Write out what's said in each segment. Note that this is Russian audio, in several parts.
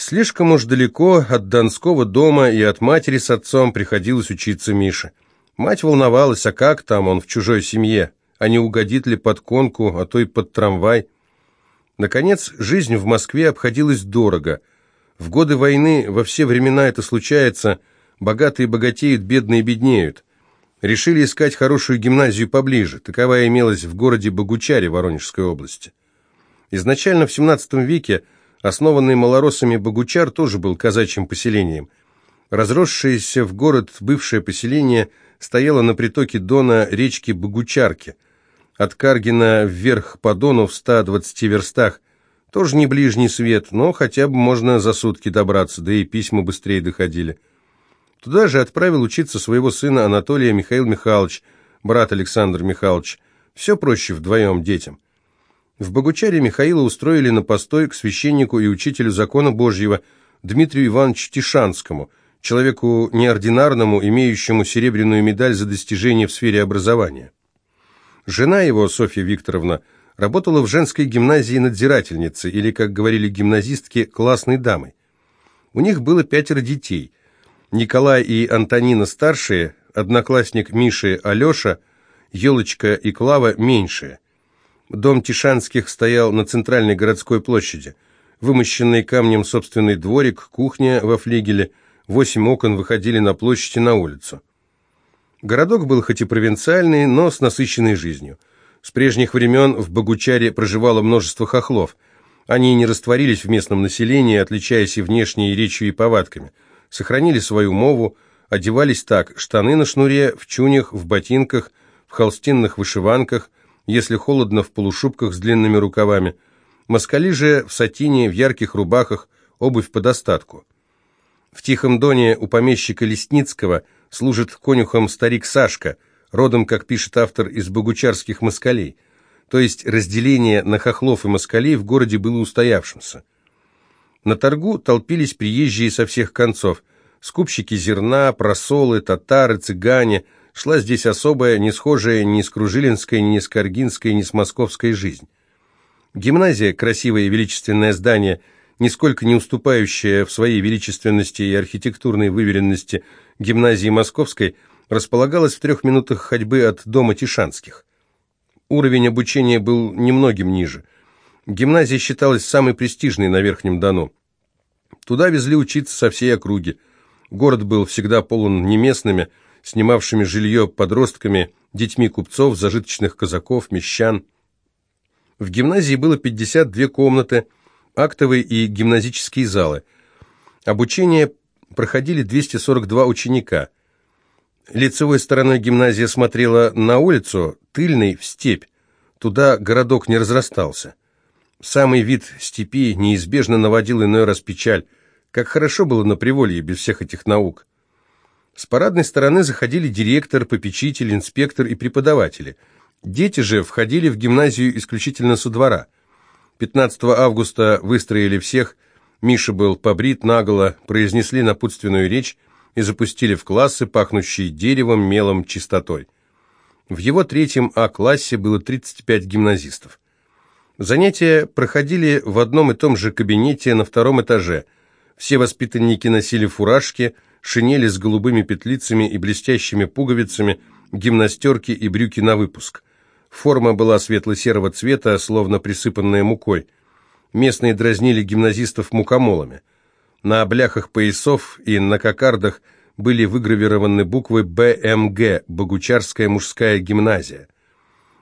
Слишком уж далеко от Донского дома и от матери с отцом приходилось учиться Мише. Мать волновалась, а как там он в чужой семье, а не угодит ли под конку, а то и под трамвай. Наконец, жизнь в Москве обходилась дорого. В годы войны во все времена это случается, богатые богатеют, бедные беднеют. Решили искать хорошую гимназию поближе, таковая имелась в городе Богучаре Воронежской области. Изначально в XVII веке основанный малоросами Богучар тоже был казачьим поселением. Разросшееся в город бывшее поселение стояло на притоке Дона речки Богучарки. От Каргина вверх по Дону в 120 верстах. Тоже не ближний свет, но хотя бы можно за сутки добраться, да и письма быстрее доходили. Туда же отправил учиться своего сына Анатолия Михаил Михайлович, брат Александр Михайлович. Все проще вдвоем детям. В Богучаре Михаила устроили на постой к священнику и учителю закона Божьего Дмитрию Ивановичу Тишанскому, человеку неординарному, имеющему серебряную медаль за достижения в сфере образования. Жена его, Софья Викторовна, работала в женской гимназии надзирательницей, или, как говорили гимназистки, классной дамой. У них было пятеро детей. Николай и Антонина старшие, одноклассник Миши Алеша, Елочка и Клава меньшие – Дом Тишанских стоял на центральной городской площади. Вымощенный камнем собственный дворик, кухня во флигеле, восемь окон выходили на площадь и на улицу. Городок был хоть и провинциальный, но с насыщенной жизнью. С прежних времен в Богучаре проживало множество хохлов. Они не растворились в местном населении, отличаясь и внешней речью, и повадками. Сохранили свою мову, одевались так, штаны на шнуре, в чунях, в ботинках, в холстинных вышиванках, если холодно, в полушубках с длинными рукавами. Москали же в сатине, в ярких рубахах, обувь по достатку. В Тихом Доне у помещика Лесницкого служит конюхом старик Сашка, родом, как пишет автор, из богучарских москалей. То есть разделение на хохлов и москалей в городе было устоявшимся. На торгу толпились приезжие со всех концов. Скупщики зерна, просолы, татары, цыгане – шла здесь особая, не схожая ни с Кружилинской, ни с Каргинской, ни с Московской жизнь. Гимназия, красивое и величественное здание, нисколько не уступающее в своей величественности и архитектурной выверенности гимназии Московской, располагалась в трех минутах ходьбы от дома Тишанских. Уровень обучения был немногим ниже. Гимназия считалась самой престижной на Верхнем Дону. Туда везли учиться со всей округи. Город был всегда полон неместными, снимавшими жилье подростками, детьми купцов, зажиточных казаков, мещан. В гимназии было 52 комнаты, актовые и гимназические залы. Обучение проходили 242 ученика. Лицевой стороной гимназия смотрела на улицу, тыльной – в степь. Туда городок не разрастался. Самый вид степи неизбежно наводил иной раз печаль. Как хорошо было на Приволье без всех этих наук. С парадной стороны заходили директор, попечитель, инспектор и преподаватели. Дети же входили в гимназию исключительно со двора. 15 августа выстроили всех, Миша был побрит наголо, произнесли напутственную речь и запустили в классы, пахнущие деревом, мелом, чистотой. В его третьем А-классе было 35 гимназистов. Занятия проходили в одном и том же кабинете на втором этаже. Все воспитанники носили фуражки – шинели с голубыми петлицами и блестящими пуговицами, гимнастерки и брюки на выпуск. Форма была светло-серого цвета, словно присыпанная мукой. Местные дразнили гимназистов мукомолами. На бляхах поясов и на кокардах были выгравированы буквы БМГ – Богучарская мужская гимназия.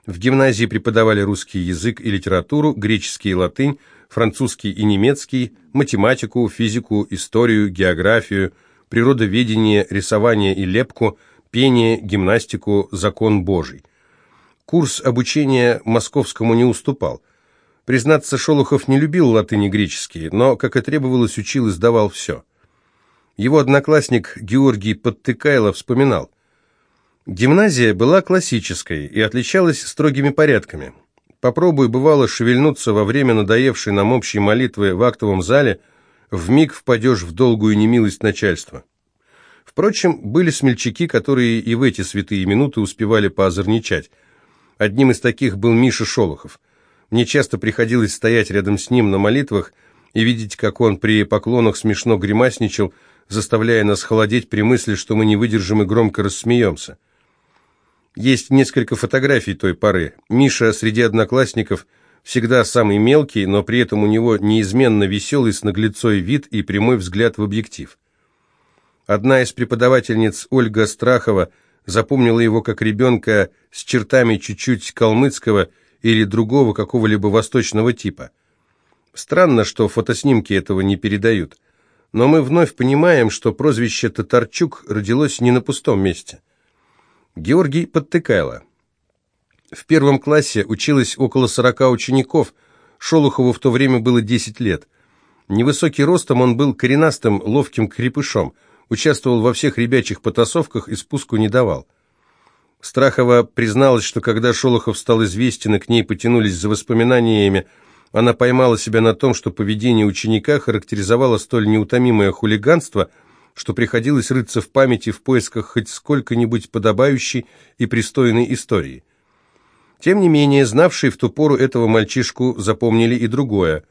В гимназии преподавали русский язык и литературу, греческий и латынь, французский и немецкий, математику, физику, историю, географию – природоведение, рисование и лепку, пение, гимнастику, закон Божий. Курс обучения московскому не уступал. Признаться, Шолохов не любил латынь и греческий, но, как и требовалось, учил и сдавал все. Его одноклассник Георгий Подтыкайло вспоминал. Гимназия была классической и отличалась строгими порядками. Попробуй, бывало, шевельнуться во время надоевшей нам общей молитвы в актовом зале – в миг впадешь в долгую немилость начальства. Впрочем, были смельчаки, которые и в эти святые минуты успевали поозорничать. Одним из таких был Миша Шолохов. Мне часто приходилось стоять рядом с ним на молитвах, и видеть, как он при поклонах смешно гримасничал, заставляя нас холодеть при мысли, что мы не выдержим и громко рассмеемся. Есть несколько фотографий той поры. Миша среди одноклассников всегда самый мелкий, но при этом у него неизменно веселый с наглецой вид и прямой взгляд в объектив. Одна из преподавательниц, Ольга Страхова, запомнила его как ребенка с чертами чуть-чуть калмыцкого или другого какого-либо восточного типа. Странно, что фотоснимки этого не передают. Но мы вновь понимаем, что прозвище Татарчук родилось не на пустом месте. Георгий Подтыкайло. В первом классе училось около 40 учеников, Шолохову в то время было 10 лет. Невысокий ростом он был коренастым, ловким крепышом, участвовал во всех ребячих потасовках и спуску не давал. Страхова призналась, что когда Шолохов стал известен и к ней потянулись за воспоминаниями, она поймала себя на том, что поведение ученика характеризовало столь неутомимое хулиганство – что приходилось рыться в памяти в поисках хоть сколько-нибудь подобающей и пристойной истории. Тем не менее, знавшие в ту пору этого мальчишку запомнили и другое.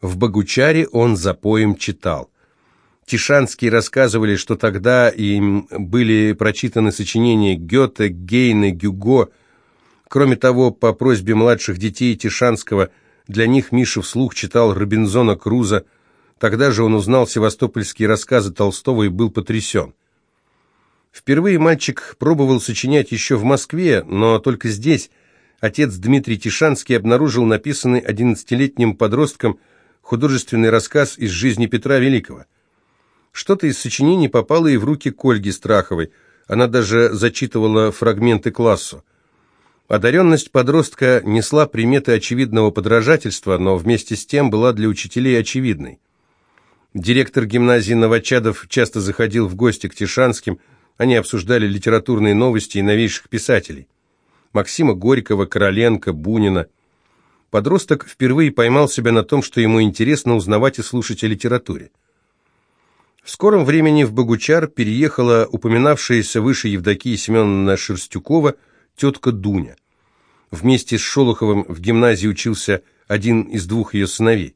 В Богучаре он за поем читал. Тишанские рассказывали, что тогда им были прочитаны сочинения Гёте, Гейне, Гюго. Кроме того, по просьбе младших детей Тишанского, для них Миша вслух читал Робинзона Круза, Тогда же он узнал севастопольские рассказы Толстого и был потрясен. Впервые мальчик пробовал сочинять еще в Москве, но только здесь отец Дмитрий Тишанский обнаружил написанный одиннадцатилетним подростком художественный рассказ из жизни Петра Великого. Что-то из сочинений попало и в руки к Ольге Страховой, она даже зачитывала фрагменты классу. Одаренность подростка несла приметы очевидного подражательства, но вместе с тем была для учителей очевидной. Директор гимназии Новочадов часто заходил в гости к Тишанским, они обсуждали литературные новости и новейших писателей. Максима Горького, Короленко, Бунина. Подросток впервые поймал себя на том, что ему интересно узнавать и слушать о литературе. В скором времени в Богучар переехала упоминавшаяся выше Евдокия Семеновна Шерстюкова тетка Дуня. Вместе с Шолоховым в гимназии учился один из двух ее сыновей.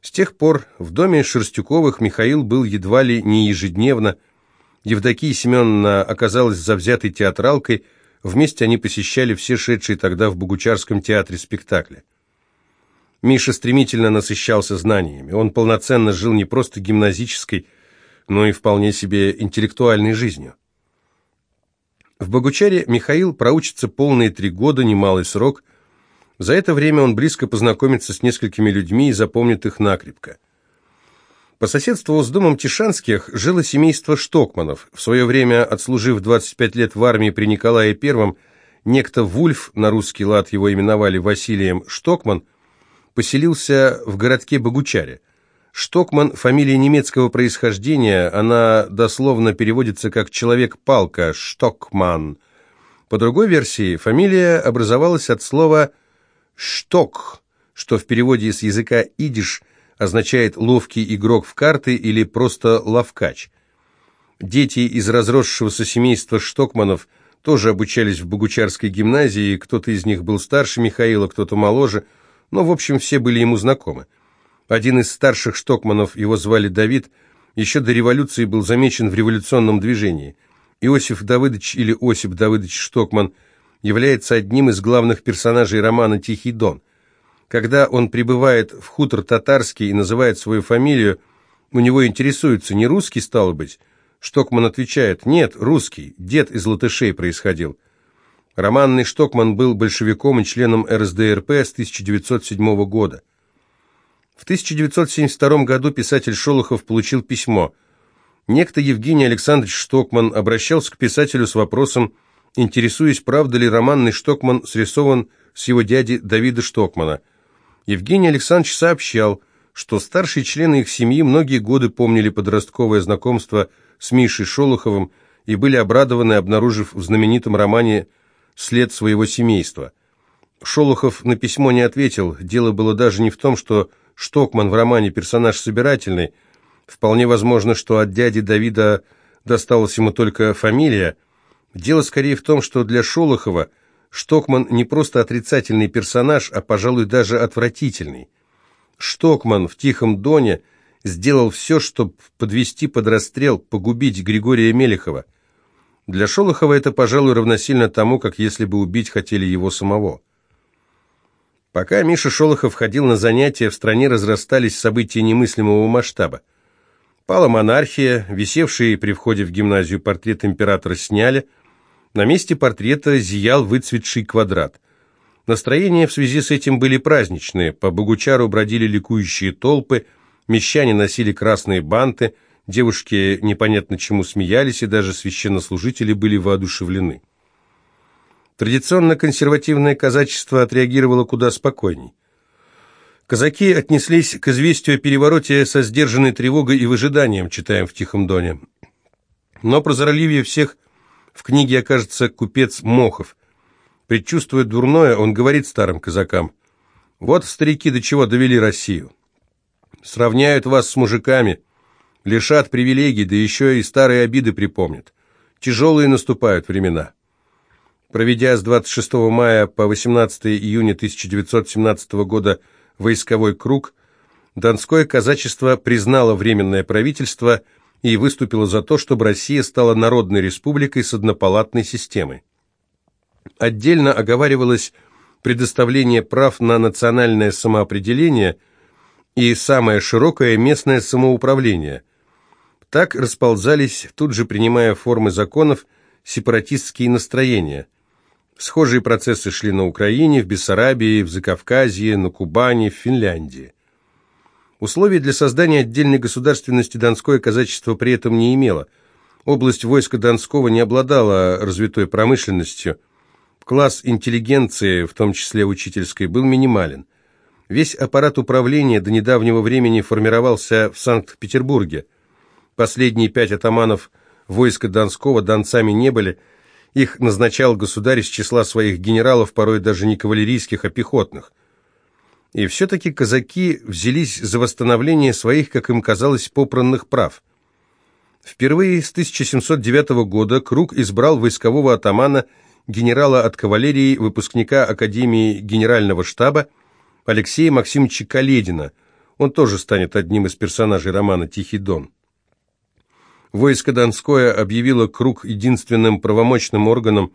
С тех пор в доме Шерстюковых Михаил был едва ли не ежедневно. Евдокия Семеновна оказалась завзятой театралкой, вместе они посещали все шедшие тогда в Богучарском театре спектакли. Миша стремительно насыщался знаниями. Он полноценно жил не просто гимназической, но и вполне себе интеллектуальной жизнью. В Богучаре Михаил проучится полные три года, немалый срок, за это время он близко познакомится с несколькими людьми и запомнит их накрепко. По соседству с домом Тишанских жило семейство Штокманов. В свое время, отслужив 25 лет в армии при Николае I, некто Вульф, на русский лад его именовали Василием Штокман, поселился в городке Богучаре. Штокман – фамилия немецкого происхождения, она дословно переводится как «человек-палка» – Штокман. По другой версии, фамилия образовалась от слова «шток», что в переводе с языка идиш означает «ловкий игрок в карты» или просто «ловкач». Дети из разросшегося семейства Штокманов тоже обучались в Богучарской гимназии, кто-то из них был старше Михаила, кто-то моложе, но, в общем, все были ему знакомы. Один из старших Штокманов, его звали Давид, еще до революции был замечен в революционном движении. Иосиф Давыдович или Осип Давыдович Штокман – является одним из главных персонажей романа «Тихий дон». Когда он прибывает в хутор татарский и называет свою фамилию, у него интересуется, не русский стал быть? Штокман отвечает, нет, русский, дед из латышей происходил. Романный Штокман был большевиком и членом РСДРП с 1907 года. В 1972 году писатель Шолохов получил письмо. Некто Евгений Александрович Штокман обращался к писателю с вопросом интересуясь, правда ли романный Штокман срисован с его дяди Давида Штокмана. Евгений Александрович сообщал, что старшие члены их семьи многие годы помнили подростковое знакомство с Мишей Шолоховым и были обрадованы, обнаружив в знаменитом романе след своего семейства. Шолохов на письмо не ответил, дело было даже не в том, что Штокман в романе персонаж собирательный, вполне возможно, что от дяди Давида досталась ему только фамилия – Дело скорее в том, что для Шолохова Штокман не просто отрицательный персонаж, а, пожалуй, даже отвратительный. Штокман в Тихом Доне сделал все, чтобы подвести под расстрел, погубить Григория Мелехова. Для Шолохова это, пожалуй, равносильно тому, как если бы убить хотели его самого. Пока Миша Шолохов ходил на занятия, в стране разрастались события немыслимого масштаба. Пала монархия, висевший при входе в гимназию портрет императора сняли, на месте портрета зиял выцветший квадрат. Настроения в связи с этим были праздничные, по Богучару бродили ликующие толпы, мещане носили красные банты, девушки непонятно чему смеялись, и даже священнослужители были воодушевлены. Традиционно консервативное казачество отреагировало куда спокойней. Казаки отнеслись к известию о перевороте со сдержанной тревогой и выжиданием, читаем в Тихом Доне. Но прозорливее всех в книге окажется купец Мохов. Предчувствуя дурное, он говорит старым казакам, «Вот старики до чего довели Россию. Сравняют вас с мужиками, лишат привилегий, да еще и старые обиды припомнят. Тяжелые наступают времена». Проведя с 26 мая по 18 июня 1917 года войсковой круг, Донское казачество признало Временное правительство и выступило за то, чтобы Россия стала народной республикой с однопалатной системой. Отдельно оговаривалось предоставление прав на национальное самоопределение и самое широкое местное самоуправление. Так расползались, тут же принимая формы законов, сепаратистские настроения. Схожие процессы шли на Украине, в Бессарабии, в Закавказье, на Кубани, в Финляндии. Условий для создания отдельной государственности Донское казачество при этом не имело. Область войска Донского не обладала развитой промышленностью. Класс интеллигенции, в том числе учительской, был минимален. Весь аппарат управления до недавнего времени формировался в Санкт-Петербурге. Последние пять атаманов войска Донского донцами не были – их назначал государь из числа своих генералов, порой даже не кавалерийских, а пехотных. И все-таки казаки взялись за восстановление своих, как им казалось, попранных прав. Впервые с 1709 года Круг избрал войскового атамана, генерала от кавалерии, выпускника Академии Генерального штаба Алексея Максимовича Каледина. Он тоже станет одним из персонажей романа «Тихий дон». Войско Донское объявило круг единственным правомочным органом,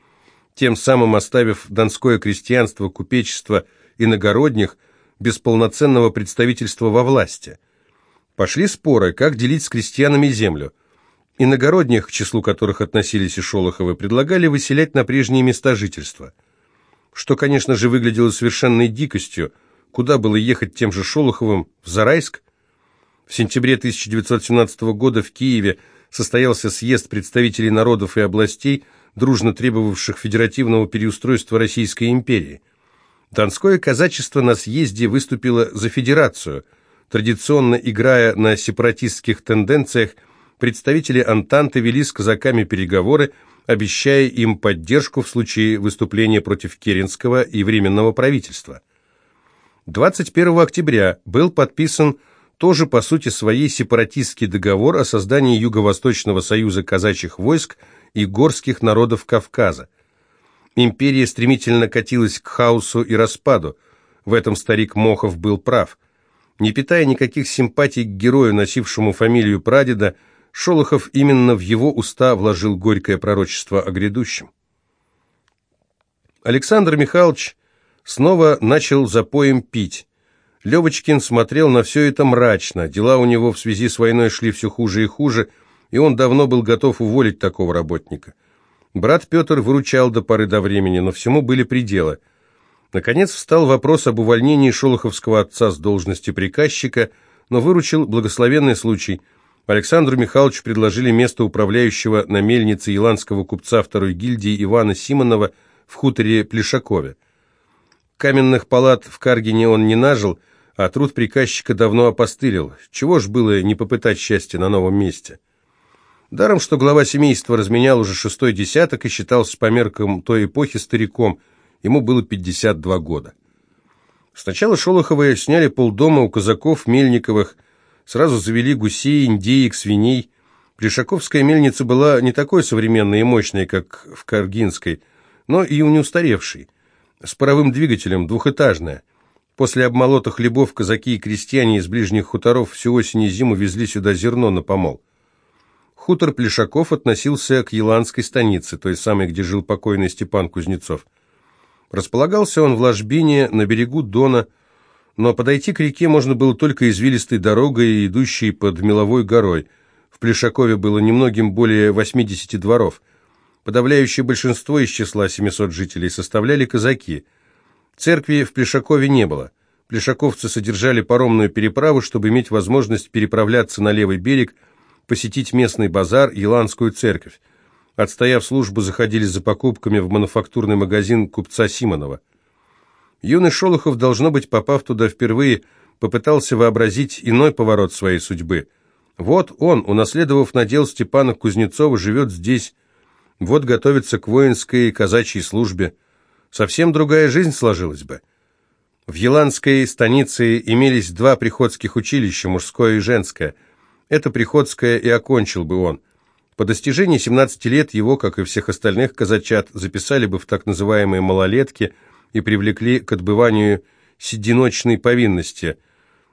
тем самым оставив донское крестьянство, купечество, иногородних без полноценного представительства во власти. Пошли споры, как делить с крестьянами землю. Иногородних, к числу которых относились и Шолоховы, предлагали выселять на прежние места жительства. Что, конечно же, выглядело совершенной дикостью. Куда было ехать тем же Шолоховым? В Зарайск? В сентябре 1917 года в Киеве состоялся съезд представителей народов и областей, дружно требовавших федеративного переустройства Российской империи. Донское казачество на съезде выступило за федерацию. Традиционно играя на сепаратистских тенденциях, представители Антанты вели с казаками переговоры, обещая им поддержку в случае выступления против Керенского и Временного правительства. 21 октября был подписан тоже по сути своей сепаратистский договор о создании Юго-Восточного союза казачьих войск и горских народов Кавказа. Империя стремительно катилась к хаосу и распаду. В этом старик Мохов был прав. Не питая никаких симпатий к герою, носившему фамилию прадеда, Шолохов именно в его уста вложил горькое пророчество о грядущем. Александр Михайлович снова начал запоем пить. Левочкин смотрел на все это мрачно, дела у него в связи с войной шли все хуже и хуже, и он давно был готов уволить такого работника. Брат Петр выручал до поры до времени, но всему были пределы. Наконец встал вопрос об увольнении шолоховского отца с должности приказчика, но выручил благословенный случай. Александру Михайловичу предложили место управляющего на мельнице еланского купца второй гильдии Ивана Симонова в хуторе Плешакове. Каменных палат в Каргине он не нажил, а труд приказчика давно опостылил. Чего ж было не попытать счастья на новом месте? Даром, что глава семейства разменял уже шестой десяток и считался по меркам той эпохи стариком, ему было 52 года. Сначала Шолоховые сняли полдома у казаков Мельниковых, сразу завели гусей, индеек, свиней. Плешаковская мельница была не такой современной и мощной, как в Каргинской, но и не устаревшей, с паровым двигателем, двухэтажная – После обмолота хлебов казаки и крестьяне из ближних хуторов всю осень и зиму везли сюда зерно на помол. Хутор Плешаков относился к Еланской станице, той самой, где жил покойный Степан Кузнецов. Располагался он в ложбине на берегу Дона, но подойти к реке можно было только извилистой дорогой, идущей под Меловой горой. В Плешакове было немногим более 80 дворов. Подавляющее большинство из числа 700 жителей составляли казаки. Церкви в Плешакове не было. Плешаковцы содержали паромную переправу, чтобы иметь возможность переправляться на левый берег, посетить местный базар, Еланскую церковь. Отстояв службу, заходили за покупками в мануфактурный магазин купца Симонова. Юный Шолохов, должно быть, попав туда впервые, попытался вообразить иной поворот своей судьбы. Вот он, унаследовав надел Степана Кузнецова, живет здесь, вот готовится к воинской казачьей службе. Совсем другая жизнь сложилась бы. В Еланской станице имелись два приходских училища, мужское и женское. Это приходское и окончил бы он. По достижении 17 лет его, как и всех остальных казачат, записали бы в так называемые «малолетки», и привлекли к отбыванию сединочной повинности,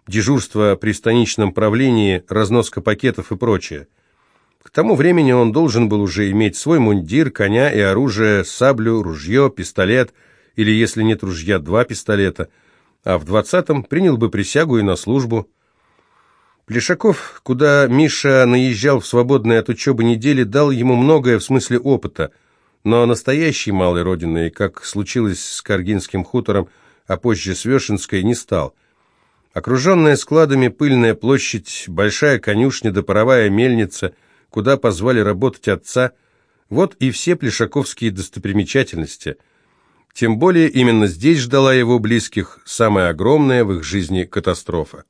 дежурство при станичном правлении, разноска пакетов и прочее. К тому времени он должен был уже иметь свой мундир, коня и оружие, саблю, ружье, пистолет, или, если нет ружья, два пистолета, а в двадцатом принял бы присягу и на службу. Плешаков, куда Миша наезжал в свободные от учебы недели, дал ему многое в смысле опыта – но настоящей малой родиной, как случилось с Каргинским хутором, а позже с Вешенской, не стал. Окруженная складами пыльная площадь, большая конюшня да паровая мельница, куда позвали работать отца, вот и все плешаковские достопримечательности. Тем более именно здесь ждала его близких самая огромная в их жизни катастрофа.